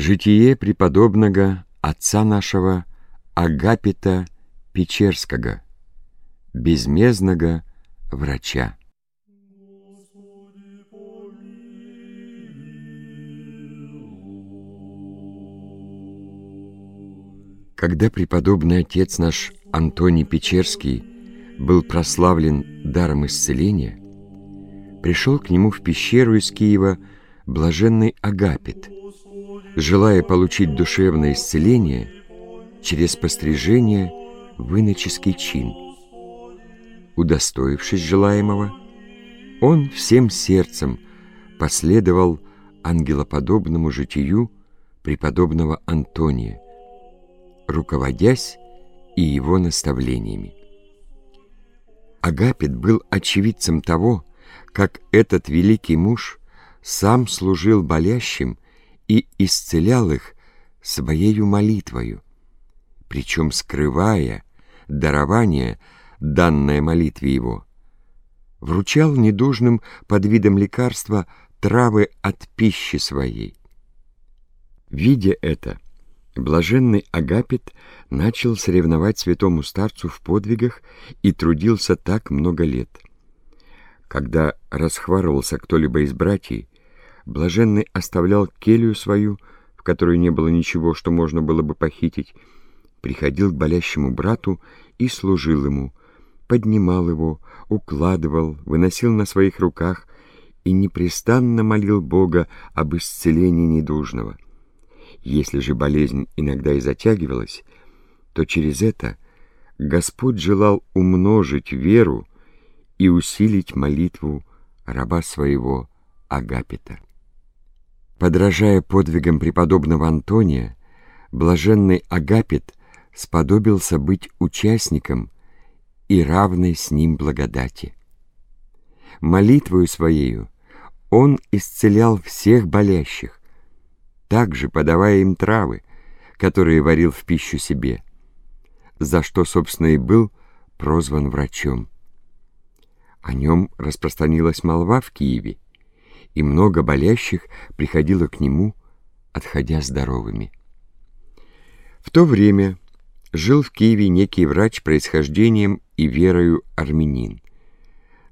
Житие преподобного отца нашего Агапита Печерского, безмездного врача. Когда преподобный отец наш Антоний Печерский был прославлен даром исцеления, пришел к нему в пещеру из Киева блаженный Агапит, желая получить душевное исцеление через пострижение в иноческий чин. Удостоившись желаемого, он всем сердцем последовал ангелоподобному житию преподобного Антония, руководясь и его наставлениями. Агапит был очевидцем того, как этот великий муж сам служил болящим и исцелял их своею молитвою, причем скрывая дарование, данное молитве его, вручал недужным под видом лекарства травы от пищи своей. Видя это, блаженный Агапит начал соревновать святому старцу в подвигах и трудился так много лет. Когда расхварывался кто-либо из братьев, блаженный оставлял келью свою, в которой не было ничего, что можно было бы похитить, приходил к болящему брату и служил ему, поднимал его, укладывал, выносил на своих руках и непрестанно молил Бога об исцелении недужного. Если же болезнь иногда и затягивалась, то через это Господь желал умножить веру и усилить молитву раба своего Агапита. Подражая подвигам преподобного Антония, блаженный Агапит сподобился быть участником и равной с ним благодати. Молитвою своею он исцелял всех болящих, также подавая им травы, которые варил в пищу себе, за что, собственно, и был прозван врачом. О нем распространилась молва в Киеве, и много болящих приходило к нему, отходя здоровыми. В то время жил в Киеве некий врач происхождением и верою армянин,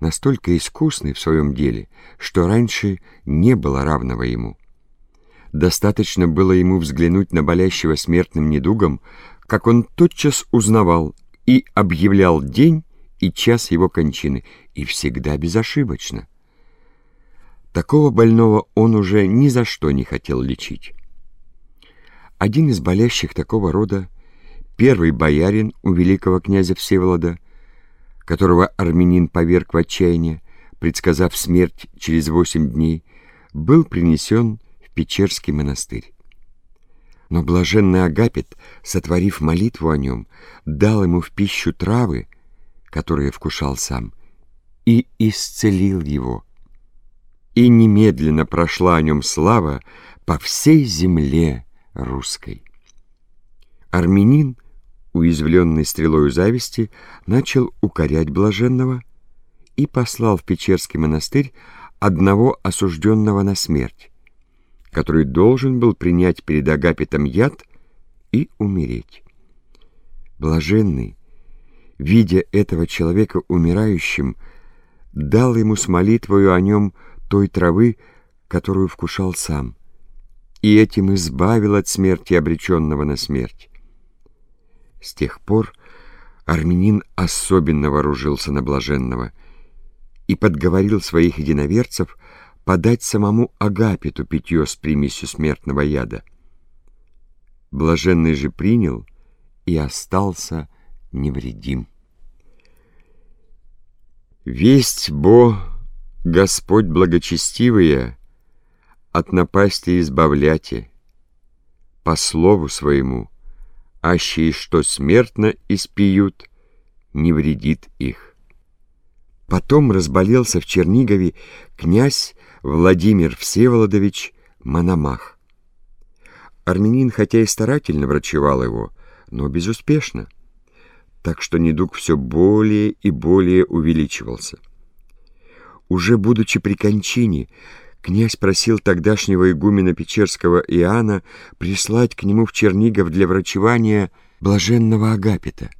настолько искусный в своем деле, что раньше не было равного ему. Достаточно было ему взглянуть на болящего смертным недугом, как он тотчас узнавал и объявлял день и час его кончины, и всегда безошибочно. Такого больного он уже ни за что не хотел лечить. Один из болящих такого рода, первый боярин у великого князя Всеволода, которого армянин поверг в отчаяние, предсказав смерть через восемь дней, был принесен в Печерский монастырь. Но блаженный Агапит, сотворив молитву о нем, дал ему в пищу травы, которые вкушал сам, и исцелил его. И немедленно прошла о нем слава по всей земле русской. Армянин, уязвленный стрелою зависти, начал укорять блаженного и послал в Печерский монастырь одного осужденного на смерть, который должен был принять перед Агапитом яд и умереть. Блаженный, видя этого человека умирающим, дал ему с молитвою о нем той травы, которую вкушал сам, и этим избавил от смерти обреченного на смерть. С тех пор армянин особенно вооружился на блаженного и подговорил своих единоверцев подать самому Агапиту питье с примесью смертного яда. Блаженный же принял и остался невредим. Весть бо, Господь благочестивая, от напасти избавляте, по слову своему, аще и что смертно испиют, не вредит их. Потом разболелся в Чернигове князь Владимир Всеволодович Мономах. Армянин хотя и старательно врачевал его, но безуспешно так что недуг все более и более увеличивался. Уже будучи при кончине, Князь просил тогдашнего игумена Печерского Иоанна прислать к нему в Чернигов для врачевания блаженного Агапита.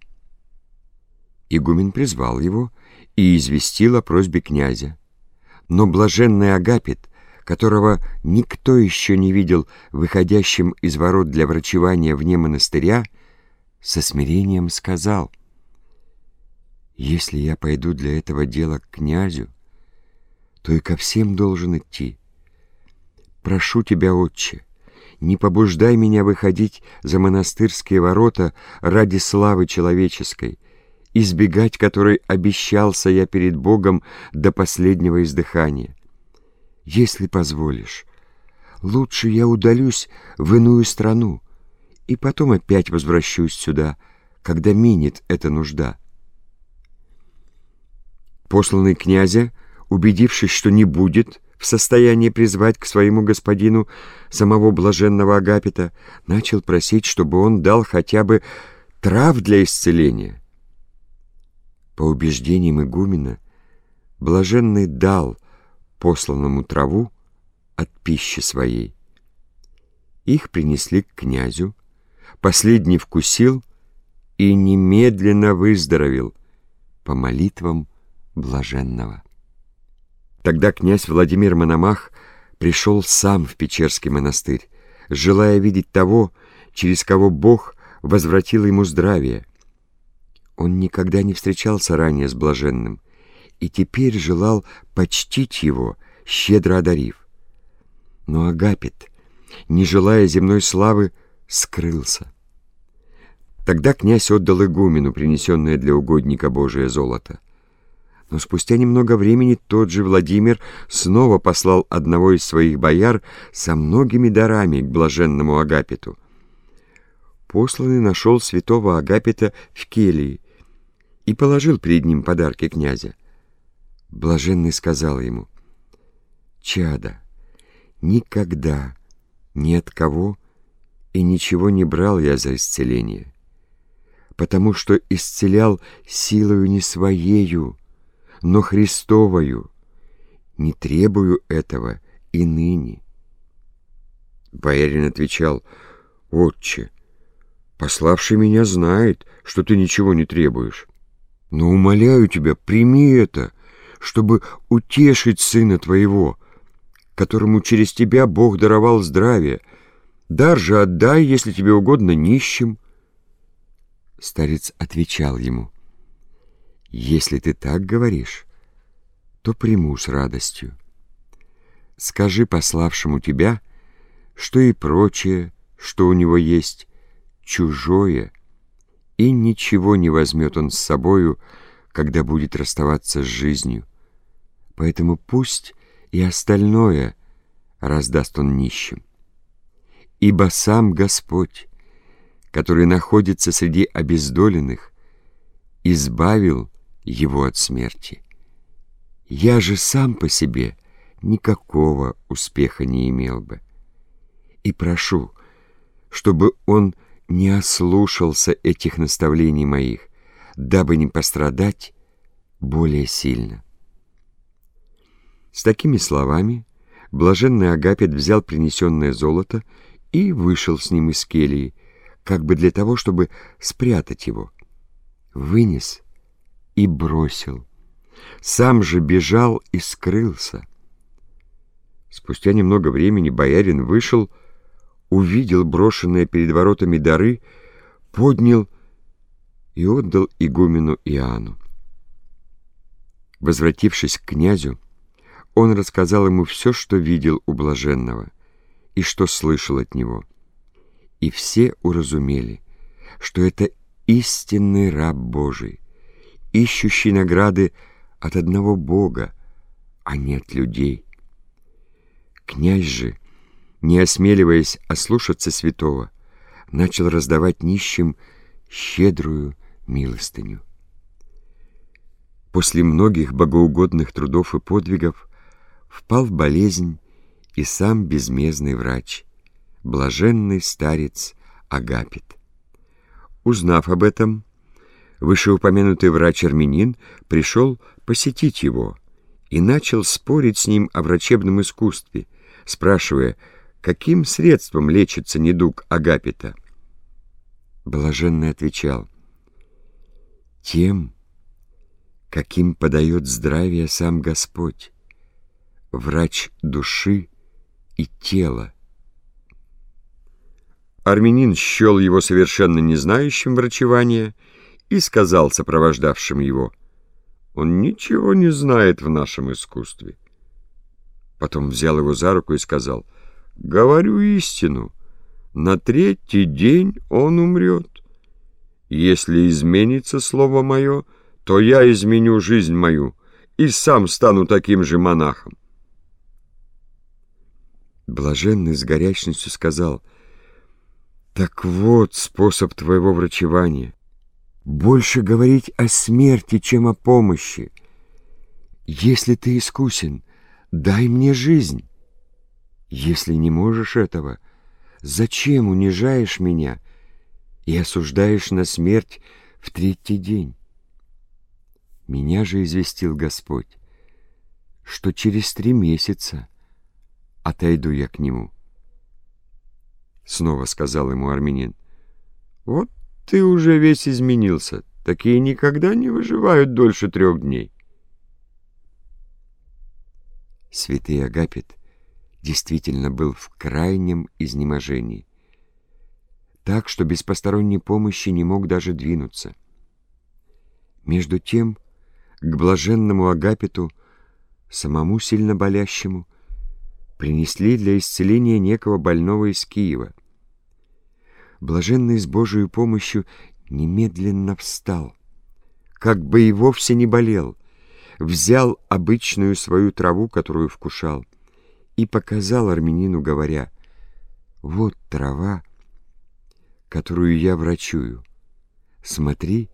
Игумен призвал его и известил о просьбе князя. Но блаженный Агапит, которого никто еще не видел выходящим из ворот для врачевания вне монастыря, со смирением сказал, «Если я пойду для этого дела к князю, то и ко всем должен идти. Прошу тебя, отче, не побуждай меня выходить за монастырские ворота ради славы человеческой, избегать которой обещался я перед Богом до последнего издыхания. Если позволишь, лучше я удалюсь в иную страну и потом опять возвращусь сюда, когда минет эта нужда. Посланный князя убедившись, что не будет в состоянии призвать к своему господину самого блаженного Агапита, начал просить, чтобы он дал хотя бы трав для исцеления. По убеждениям игумена, блаженный дал посланному траву от пищи своей. Их принесли к князю, последний вкусил и немедленно выздоровел по молитвам блаженного. Тогда князь Владимир Мономах пришел сам в Печерский монастырь, желая видеть того, через кого Бог возвратил ему здравие. Он никогда не встречался ранее с блаженным и теперь желал почтить его, щедро одарив. Но Агапит, не желая земной славы, скрылся. Тогда князь отдал игумену принесенное для угодника Божие золото. Но спустя немного времени тот же Владимир снова послал одного из своих бояр со многими дарами к блаженному Агапиту. Посланный нашел святого Агапита в келии и положил перед ним подарки князя. Блаженный сказал ему, «Чада, никогда ни от кого и ничего не брал я за исцеление, потому что исцелял силою не своею, но Христовою. Не требую этого и ныне. Боярин отвечал, «Отче, пославший меня знает, что ты ничего не требуешь. Но умоляю тебя, прими это, чтобы утешить сына твоего, которому через тебя Бог даровал здравие. Дар же отдай, если тебе угодно, нищим». Старец отвечал ему, если ты так говоришь, то приму с радостью. Скажи пославшему тебя, что и прочее, что у него есть, чужое, и ничего не возьмет он с собою, когда будет расставаться с жизнью. Поэтому пусть и остальное раздаст он нищим. Ибо сам Господь, который находится среди обездоленных, избавил его от смерти. Я же сам по себе никакого успеха не имел бы. И прошу, чтобы он не ослушался этих наставлений моих, дабы не пострадать более сильно. С такими словами блаженный Агапит взял принесенное золото и вышел с ним из келии, как бы для того, чтобы спрятать его. Вынес и бросил. Сам же бежал и скрылся. Спустя немного времени боярин вышел, увидел брошенные перед воротами дары, поднял и отдал игумену Иоанну. Возвратившись к князю, он рассказал ему все, что видел у блаженного и что слышал от него. И все уразумели, что это истинный раб Божий, ищущий награды от одного Бога, а не от людей. Князь же, не осмеливаясь ослушаться святого, начал раздавать нищим щедрую милостыню. После многих богоугодных трудов и подвигов впал в болезнь и сам безмездный врач, блаженный старец Агапит. Узнав об этом, Вышеупомянутый врач-армянин пришел посетить его и начал спорить с ним о врачебном искусстве, спрашивая, каким средством лечится недуг Агапита. Блаженный отвечал, «Тем, каким подает здравие сам Господь, врач души и тела». Армянин счел его совершенно не знающим врачевания и сказал сопровождавшим его, «Он ничего не знает в нашем искусстве». Потом взял его за руку и сказал, «Говорю истину, на третий день он умрет. Если изменится слово мое, то я изменю жизнь мою и сам стану таким же монахом». Блаженный с горячностью сказал, «Так вот способ твоего врачевания. Больше говорить о смерти, чем о помощи. Если ты искусен, дай мне жизнь. Если не можешь этого, зачем унижаешь меня и осуждаешь на смерть в третий день? Меня же известил Господь, что через три месяца отойду я к Нему. Снова сказал ему армянин, «Вот ты уже весь изменился, такие никогда не выживают дольше трех дней». Святый Агапит действительно был в крайнем изнеможении, так что без посторонней помощи не мог даже двинуться. Между тем, к блаженному Агапиту, самому сильно болящему, принесли для исцеления некого больного из Киева. Блаженный с Божией помощью немедленно встал, как бы и вовсе не болел, взял обычную свою траву, которую вкушал, и показал армянину, говоря, «Вот трава, которую я врачую. Смотри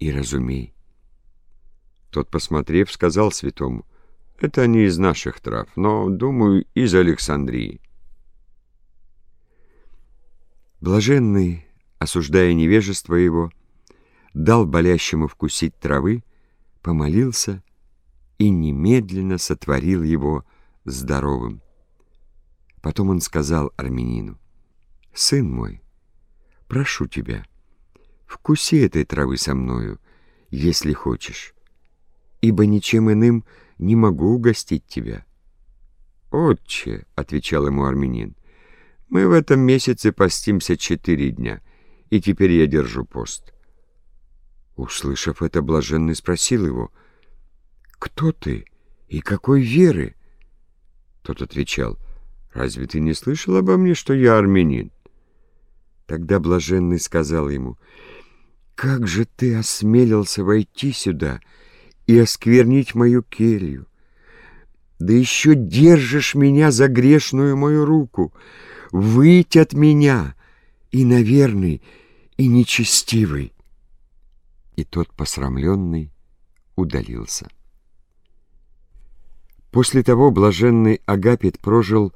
и разумей». Тот, посмотрев, сказал святому, «Это не из наших трав, но, думаю, из Александрии». Блаженный, осуждая невежество его, дал болящему вкусить травы, помолился и немедленно сотворил его здоровым. Потом он сказал армянину, «Сын мой, прошу тебя, вкуси этой травы со мною, если хочешь, ибо ничем иным не могу угостить тебя». «Отче», — отвечал ему армянин, мы в этом месяце постимся четыре дня, и теперь я держу пост. Услышав это, блаженный спросил его, «Кто ты и какой веры?» Тот отвечал, «Разве ты не слышал обо мне, что я армянин?» Тогда блаженный сказал ему, «Как же ты осмелился войти сюда и осквернить мою келью? Да еще держишь меня за грешную мою руку!» Выйти от меня, и наверный, и нечестивый. И тот посрамленный удалился. После того блаженный Агапит прожил,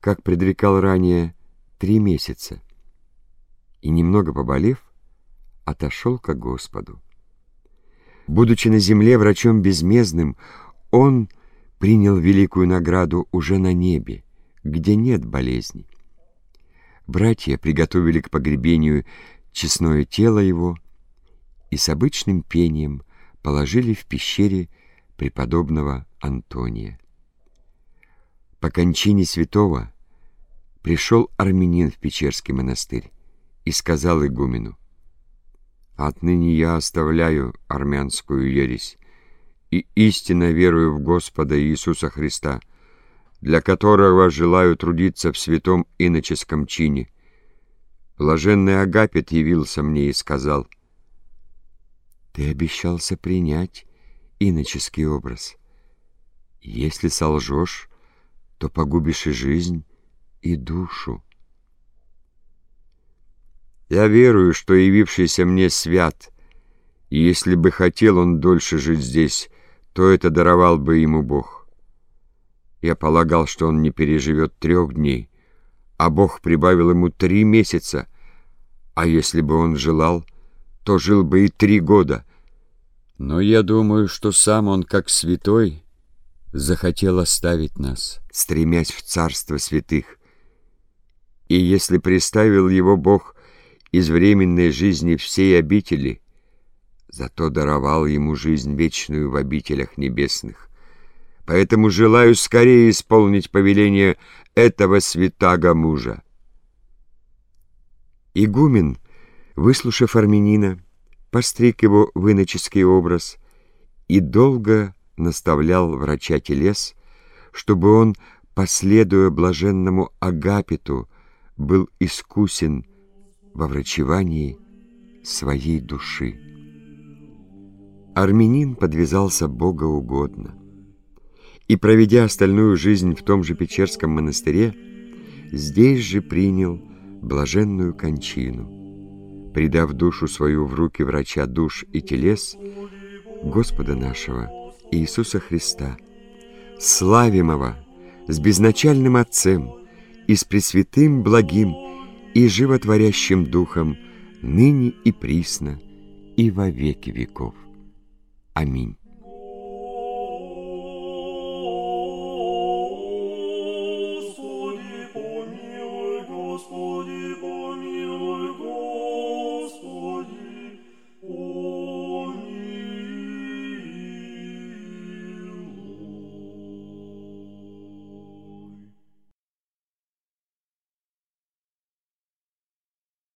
как предрекал ранее, три месяца, и, немного поболев, отошел ко Господу. Будучи на земле врачом безмездным, он принял великую награду уже на небе, где нет болезней. Братья приготовили к погребению честное тело его и с обычным пением положили в пещере преподобного Антония. По кончине святого пришел армянин в Печерский монастырь и сказал игумену, «Отныне я оставляю армянскую ересь и истинно верую в Господа Иисуса Христа, для которого желаю трудиться в святом иноческом чине. Блаженный Агапит явился мне и сказал, «Ты обещался принять иноческий образ. Если солжешь, то погубишь и жизнь, и душу». Я верую, что явившийся мне свят, и если бы хотел он дольше жить здесь, то это даровал бы ему Бог. Я полагал, что он не переживет трех дней, а Бог прибавил ему три месяца, а если бы он желал, то жил бы и три года. Но я думаю, что сам он, как святой, захотел оставить нас, стремясь в царство святых. И если приставил его Бог из временной жизни всей обители, зато даровал ему жизнь вечную в обителях небесных. Поэтому желаю скорее исполнить повеление этого святаго мужа. Игумен, выслушав армянина, постриг его в иноческий образ и долго наставлял врача телес, чтобы он, последуя блаженному Агапиту, был искусен во врачевании своей души. Армянин подвязался богоугодно и, проведя остальную жизнь в том же Печерском монастыре, здесь же принял блаженную кончину, предав душу свою в руки врача душ и телес Господа нашего Иисуса Христа, славимого с безначальным Отцем и с Пресвятым Благим и Животворящим Духом, ныне и присно, и во веки веков. Аминь.